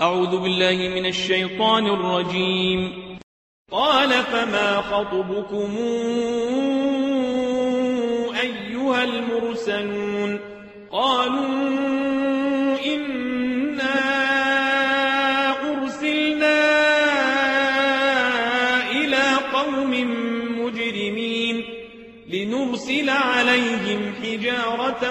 أعوذ بالله من الشيطان الرجيم. قال فما خطبكم أيها المرسلون؟ قالوا إنا أرسلنا إلى قوم مجرمين لنرسل عليهم حجارة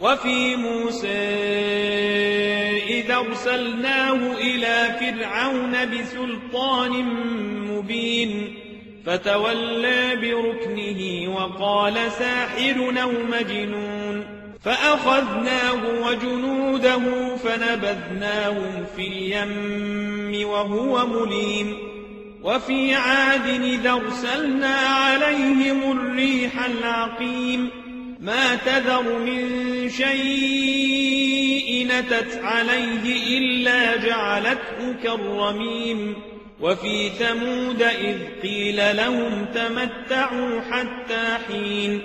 وفي موسى إذا أرسلناه إلى فرعون بسلطان مبين فتولى بركنه وقال ساحر أو مجنون. فأخذناه وجنوده فنبذناهم في اليم وهو مليم. وفي عاد إذا أرسلنا عليهم الريح العقيم. ما تذر من شيء نتت عليه إلا جعلته كالرميم. وفي ثمود إذ قيل لهم تمتعوا حتى حين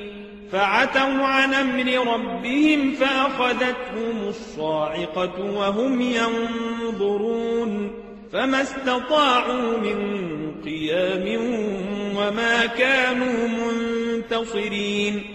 فعتوا عن أمر ربهم فأخذتهم الصاعقة وهم ينظرون. فما استطاعوا من قيام وما كانوا منتصرين.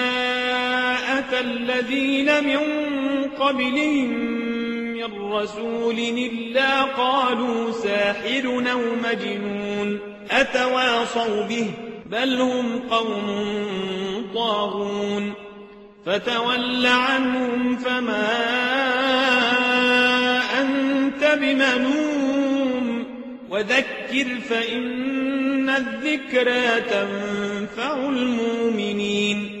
أتى الذين من قبلهم من رسول إلا قالوا ساحر أو مجنون أتواصوا به بل هم قوم طاغون فتول عنهم فما أنت بمنوم وذكر فإن الذكرى تنفع المؤمنين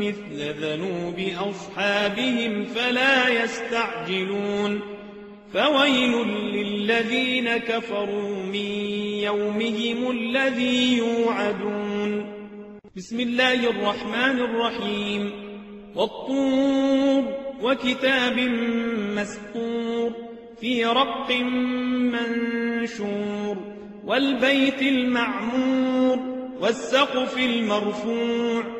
مثل ذنوب أصحابهم فلا يستعجلون فويل للذين كفروا من يومهم الذي يوعدون بسم الله الرحمن الرحيم والطور وكتاب مسطور في رق منشور والبيت المعمور والسقف المرفوع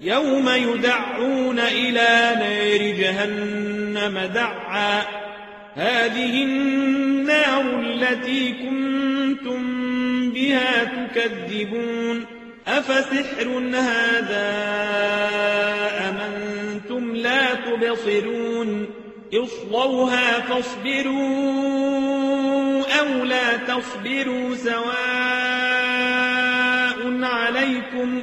يوم يدعون إلى نار جهنم دعا. هذه النار التي كنتم بها تكذبون. أفسحر هذا أم أنتم لا تبصرون. اصلوها فاصبروا أو لا تصبروا. سواء عليكم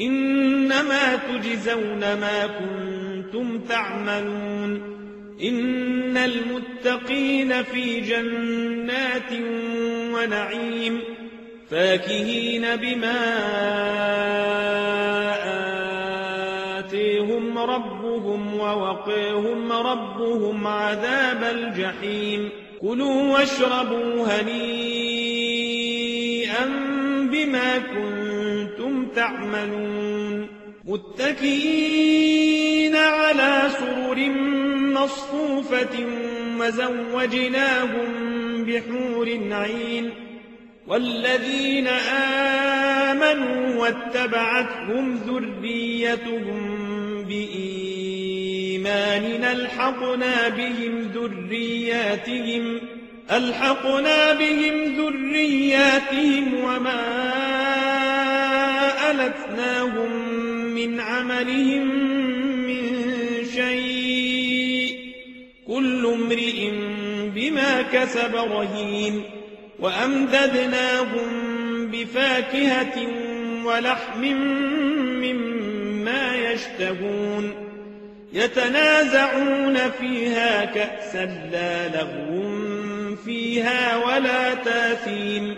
إنما تجزون ما كنتم تعملون إن المتقين في جنات ونعيم فاكهين بما آتيهم ربهم ووقيهم ربهم عذاب الجحيم كلوا واشربوا هنيئا بما كنتم تعملون متكئين على سرر مصفوفة وزوجناهم بحور عين والذين آمنوا واتبعتهم ذريتهم بإيمان ألحقنا بهم ذرياتهم ألحقنا بهم ذرياتهم وما ألتناهم من عملهم من شيء كل امرئ بما كسب رهين وأمددناهم بفاكهة ولحم مما يشتهون يتنازعون فيها كأسا لا لغو فيها ولا تاثيم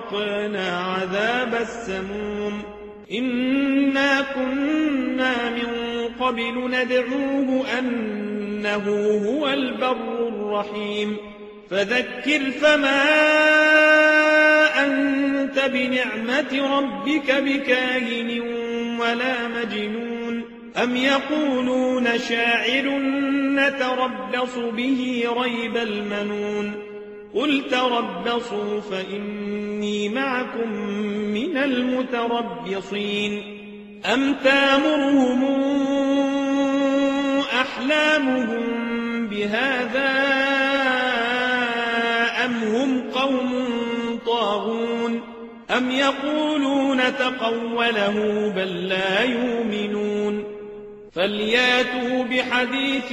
ووقانا عذاب السموم إنا كنا من قبل ندعوه أنه هو البر الرحيم فذكر فما أنت بنعمة ربك بكاهن ولا مجنون أم يقولون شاعر نتربص به ريب المنون قل تربصوا فإني معكم من المتربصين أم تامرهم أحلامهم بهذا أم هم قوم طاغون أم يقولون تقوله بل لا يؤمنون فلياتوا بحديث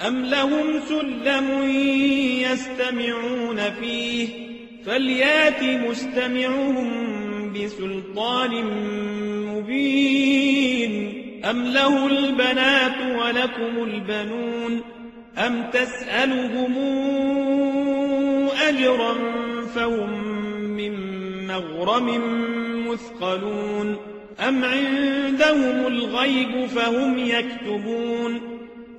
أم لهم سلم يستمعون فيه فليات مستمعهم بسلطان مبين أم له البنات ولكم البنون أم تسألهم أجرا فهم من مغرم مثقلون أم عندهم الغيب فهم يكتبون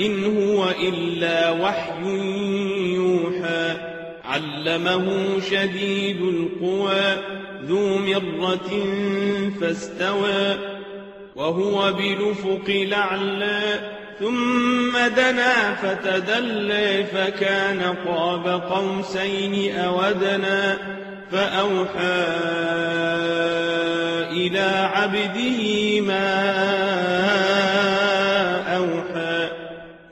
إن هو إلا وحي يوحى. علمه شديد القوى ذو مرة فاستوى. وهو بلفق الأعلى ثم دنا فتدلى فكان قاب قوسين أودنا فأوحى إلى عبده ما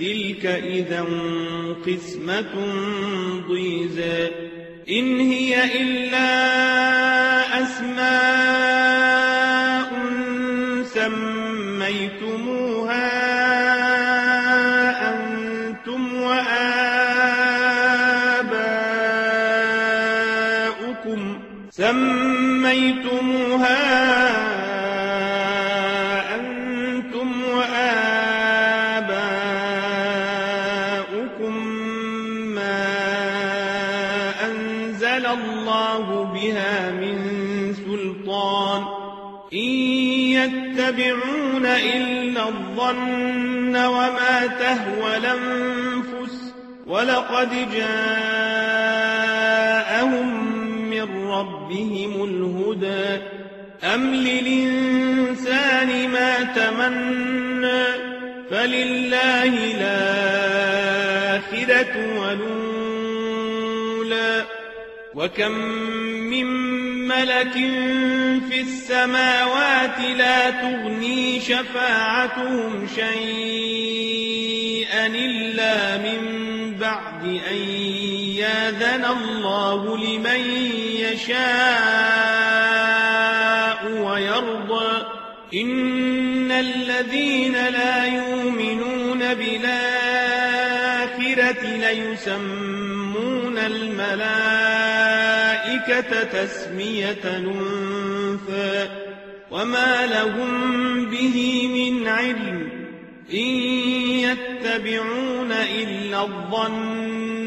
تلك إذا قسمة ضيزى. إن هي إلا أسماء ولقد جاءهم من ربهم الهدى. أم للإنسان ما تمنى؟ فلله الآخرة والأولى. وكم من ملك في السماوات لا تغني شفاعتهم شيئا إلا من بعد أن ياذن الله لمن يشاء ويرضى. إن الذين لا يؤمنون بالآخرة ليسمون الملائكة تسمية الأنثى وما لهم به من علم إن يتبعون إلا الظن.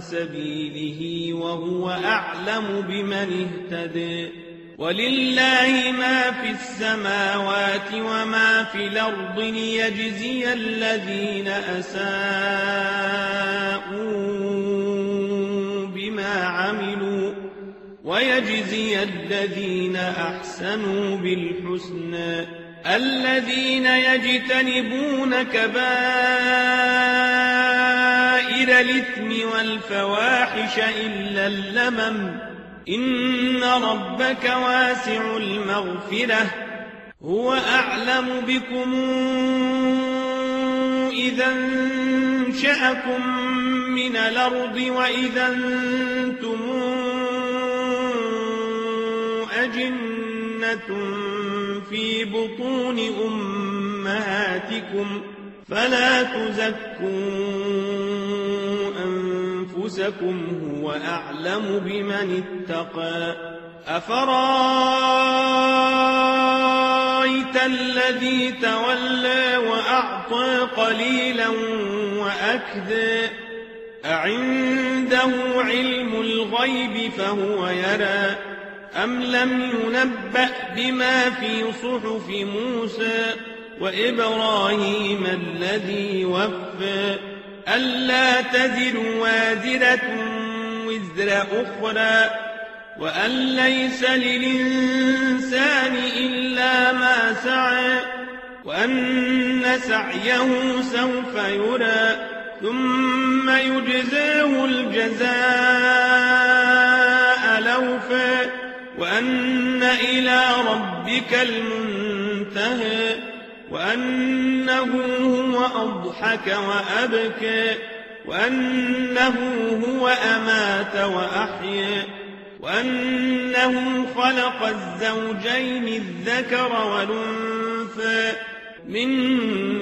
سبيله وهو أعلم بمن اهتدى ولله ما في السماوات وما في الأرض ليجزي الذين أساءوا بما عملوا ويجزي الذين أحسنوا بالحسنى الذين يجتنبون كبائر الإثم والفواحش إلا اللمم. إن ربك واسع المغفرة. هو أعلم بكم إذا انشأكم من الأرض وإذا أنتم أجنة في بطون أمهاتكم. فلا تزكوا أنفسكم هو أعلم بمن اتقى. أفرأيت الذي تولى وأعطى قليلا وأكذى؟ أعنده علم الغيب فهو يرى. أم لم ينبأ بما في صحف موسى وإبراهيم الذي وفى؟ ألا تزر وازرة وزر أخرى وأن ليس للإنسان إلا ما سعى وأن سعيه سوف يرى ثم يجزاه الجزاء لوفا وأن إلى ربك المنتهى. وأنه هو أضحك وأبكى وأنه هو أمات وأحيا وأنه خلق الزوجين الذكر والأنثى من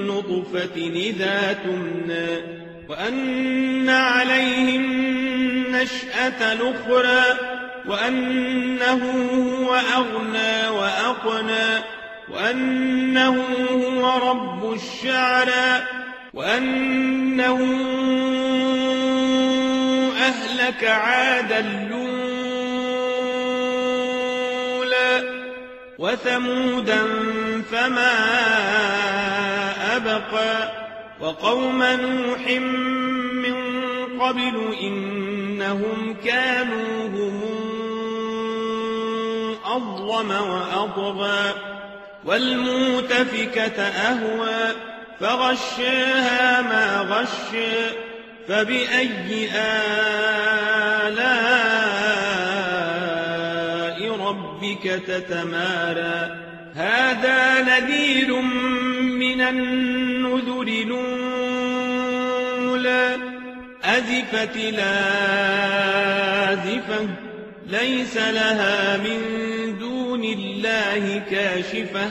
نطفة إذا تمنى وأن عليهم نشأة الأخرى وأنه هو أغنى وأقنى. وأنه هو رب الشعرى وأنه أهلك عادا الأولى وثمودا فما أبقى وقوم نوح من قبل إنهم كانوا هم أظلم وأطغى والمؤتفكة أهوى فغشاها ما غشى فبأي آلاء ربك تتمارى. هذا نذير من النذر الأولى. أزفت لازفة ليس لها من دون الله كاشفة.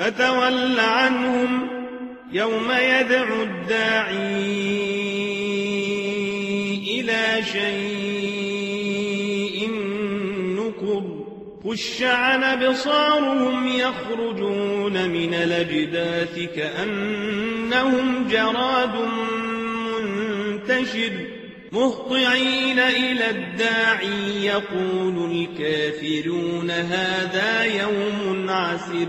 فتول عنهم يوم يدعو الداعي إلى شيء نكر. خش عن بصارهم يخرجون من الأجداث كأنهم جراد منتشر. مهطعين إلى الداعي يقول الكافرون هذا يوم عسر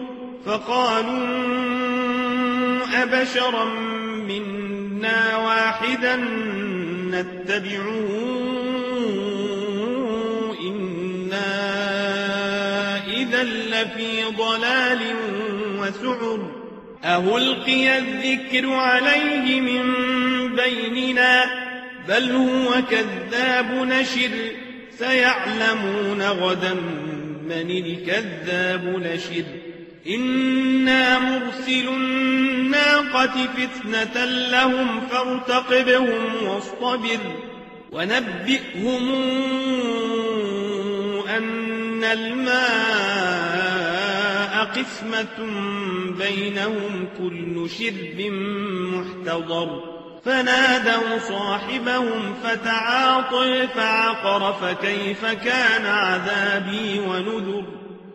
فقالوا أبشرا منا واحدا نتبعه إنا إذا لفي ضلال وسعر أهلقي الذكر عليه من بيننا بل هو كذاب نشر سيعلمون غدا من الكذاب نشر إنا مرسل الناقة فتنة لهم فارتقبهم واصطبر ونبئهم أن الماء قسمة بينهم كل شرب محتضر فنادوا صاحبهم فتعاطي فعقر فكيف كان عذابي ونذر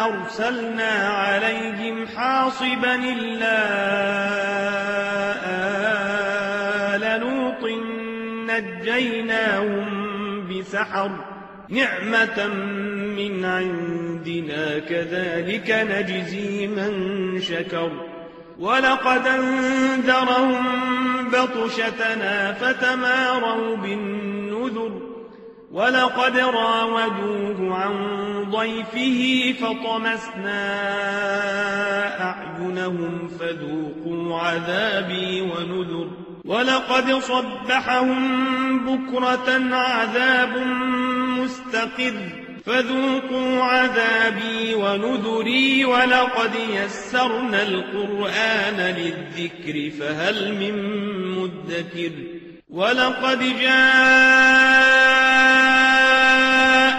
أرسلنا عليهم حاصبا إلا آل لوط نجيناهم بسحر نعمة من عندنا كذلك نجزي من شكر ولقد أنذرهم بطشتنا فتماروا بالنذر ولقد راودوه عن ضيفه فطمسنا أعينهم فذوقوا عذابي ونذر ولقد صبحهم بكرة عذاب مستقر فذوقوا عذابي ونذري ولقد يسرنا القرآن للذكر فهل من مدكر ولقد جاء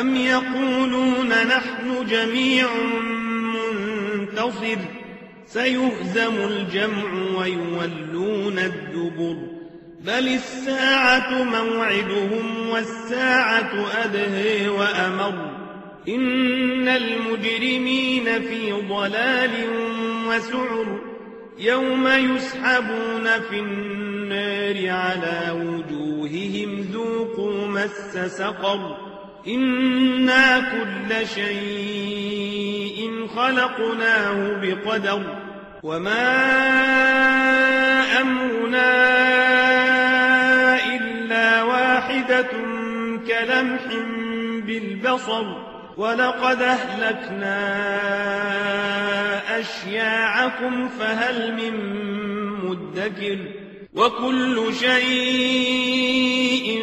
أم يقولون نحن جميع منتصر سيهزم الجمع ويولون الدبر بل الساعة موعدهم والساعة أدهي وأمر إن المجرمين في ضلال وسعر يوم يسحبون في النار على وجوههم ذوقوا مس سقر إنا كل شيء خلقناه بقدر وما أمرنا إلا واحدة كلمح بالبصر ولقد أهلكنا أشياعكم فهل من مدكر وكل شيء